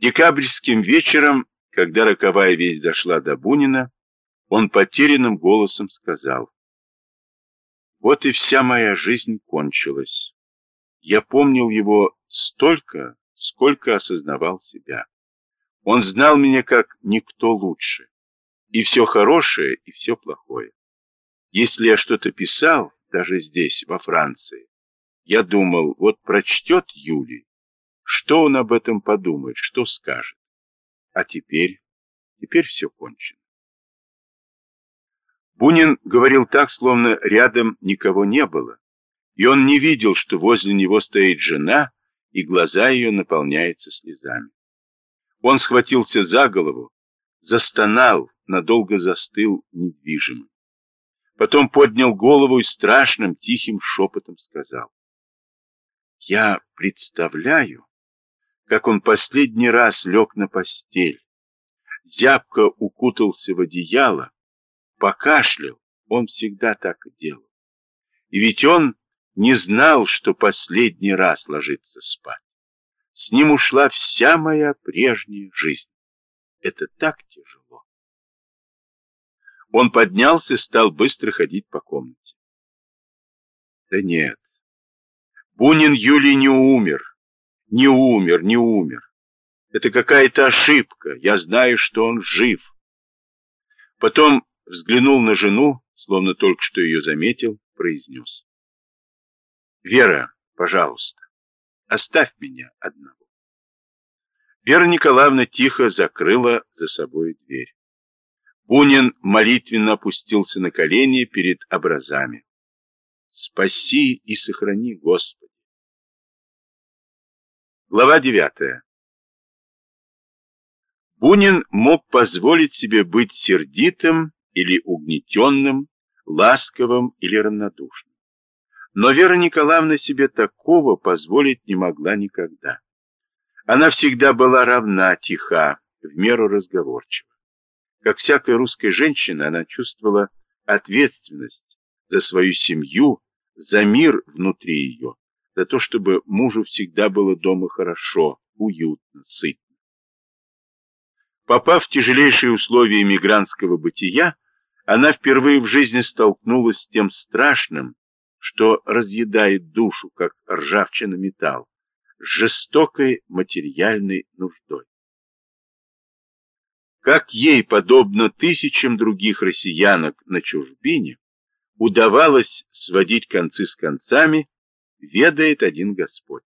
Декабрьским вечером, когда роковая весть дошла до Бунина, он потерянным голосом сказал, «Вот и вся моя жизнь кончилась. Я помнил его столько, сколько осознавал себя. Он знал меня как никто лучше, и все хорошее, и все плохое. Если я что-то писал, даже здесь, во Франции, я думал, вот прочтет Юлий, что он об этом подумает, что скажет. А теперь, теперь все кончено. Бунин говорил так, словно рядом никого не было, и он не видел, что возле него стоит жена, и глаза ее наполняются слезами. Он схватился за голову, застонал, надолго застыл недвижимым. Потом поднял голову и страшным тихим шепотом сказал. Я представляю, как он последний раз лег на постель, зябко укутался в одеяло, покашлял, он всегда так и делал. И ведь он не знал, что последний раз ложится спать. С ним ушла вся моя прежняя жизнь. Это так тяжело. Он поднялся и стал быстро ходить по комнате. Да нет, Бунин Юлий не умер, не умер, не умер. Это какая-то ошибка, я знаю, что он жив. Потом взглянул на жену, словно только что ее заметил, произнес. Вера, пожалуйста, оставь меня одного. Вера Николаевна тихо закрыла за собой дверь. Бунин молитвенно опустился на колени перед образами. Спаси и сохрани, Господи. Глава девятая. Бунин мог позволить себе быть сердитым или угнетенным, ласковым или равнодушным. Но Вера Николаевна себе такого позволить не могла никогда. Она всегда была равна, тиха, в меру разговорчива. Как всякая русская женщина, она чувствовала ответственность за свою семью, за мир внутри ее, за то, чтобы мужу всегда было дома хорошо, уютно, сытно. Попав в тяжелейшие условия иммигрантского бытия, она впервые в жизни столкнулась с тем страшным, что разъедает душу, как ржавчина металл, с жестокой материальной нуждой. Как ей, подобно тысячам других россиянок на чужбине, удавалось сводить концы с концами, ведает один Господь.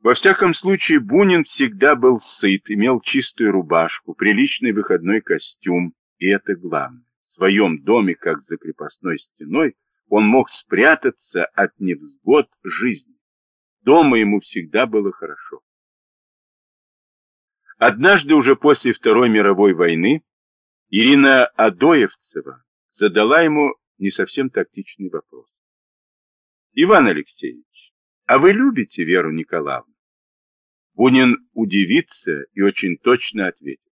Во всяком случае, Бунин всегда был сыт, имел чистую рубашку, приличный выходной костюм, и это главное. В своем доме, как за крепостной стеной, он мог спрятаться от невзгод жизни. Дома ему всегда было хорошо. Однажды уже после Второй мировой войны Ирина Адоевцева задала ему не совсем тактичный вопрос. Иван Алексеевич, а вы любите Веру Николаевну? Бунин удивится и очень точно ответит.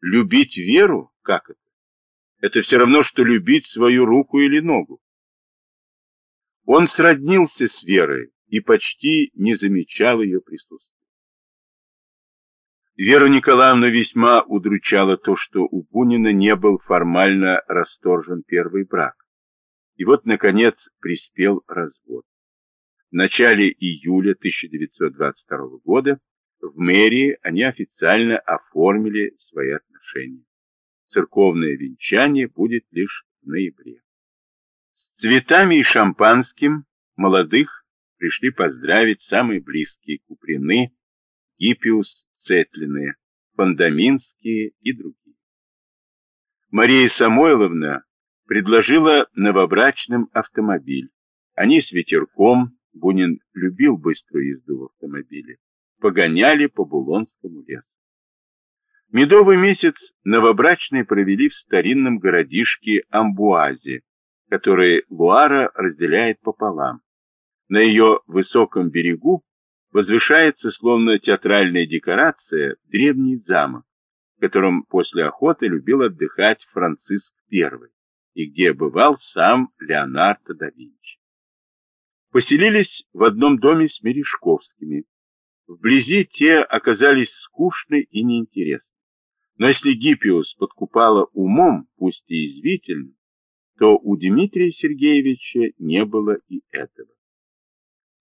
Любить Веру? Как это? Это все равно, что любить свою руку или ногу. Он сроднился с Верой и почти не замечал ее присутствия. Веру Николаевну весьма удручало то, что у Бунина не был формально расторжен первый брак. И вот, наконец, приспел развод. В начале июля 1922 года в мэрии они официально оформили свои отношения. Церковное венчание будет лишь в ноябре. С цветами и шампанским молодых пришли поздравить самые близкие Куприны, Гиппиус Цетлины, Фандаминские и другие. Мария Самойловна предложила новобрачным автомобиль. Они с ветерком, Бунин любил быструю езду в автомобиле, погоняли по Булонскому лесу. Медовый месяц новобрачные провели в старинном городишке Амбуазе, который Луара разделяет пополам. На ее высоком берегу возвышается, словно театральная декорация, древний замок, в котором после охоты любил отдыхать Франциск I и где бывал сам Леонардо да Винчи. Поселились в одном доме с Мережковскими. Вблизи те оказались скучны и неинтересны. Но если Гиппиус подкупала умом, пусть и извительным, то у Дмитрия Сергеевича не было и этого.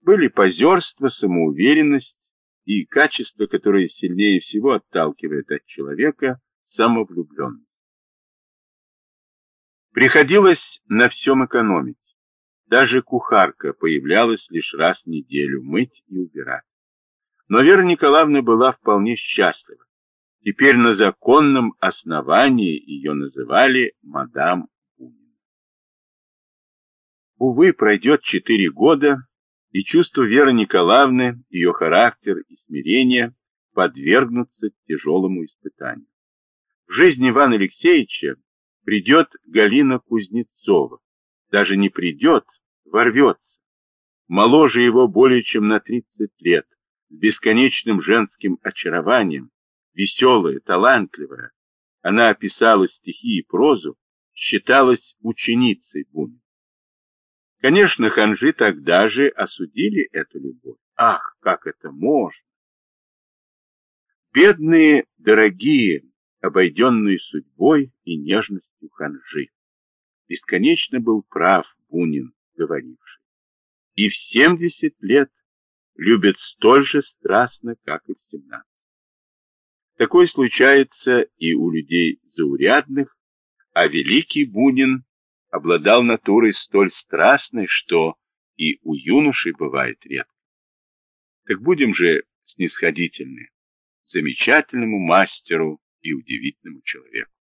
Были позерство, самоуверенность и качество, которое сильнее всего отталкивает от человека самовлюбленность. Приходилось на всем экономить. Даже кухарка появлялась лишь раз в неделю мыть и убирать. Но Вера Николаевна была вполне счастлива. Теперь на законном основании ее называли мадам Бунин. Увы, пройдет четыре года, и чувство Веры Николаевны, ее характер и смирение подвергнутся тяжелому испытанию. В жизнь Ивана Алексеевича придет Галина Кузнецова. Даже не придет, ворвется. Моложе его более чем на 30 лет, с бесконечным женским очарованием, веселая, талантливая. Она описала стихи и прозу, считалась ученицей Бунина. Конечно, ханжи тогда же осудили эту любовь. Ах, как это можно! Бедные, дорогие, обойденные судьбой и нежностью ханжи. Бесконечно был прав Бунин, говоривший. И в 70 лет любят столь же страстно, как и в 17. Такое случается и у людей заурядных, а великий Бунин обладал натурой столь страстной, что и у юношей бывает редко. Так будем же снисходительны замечательному мастеру и удивительному человеку.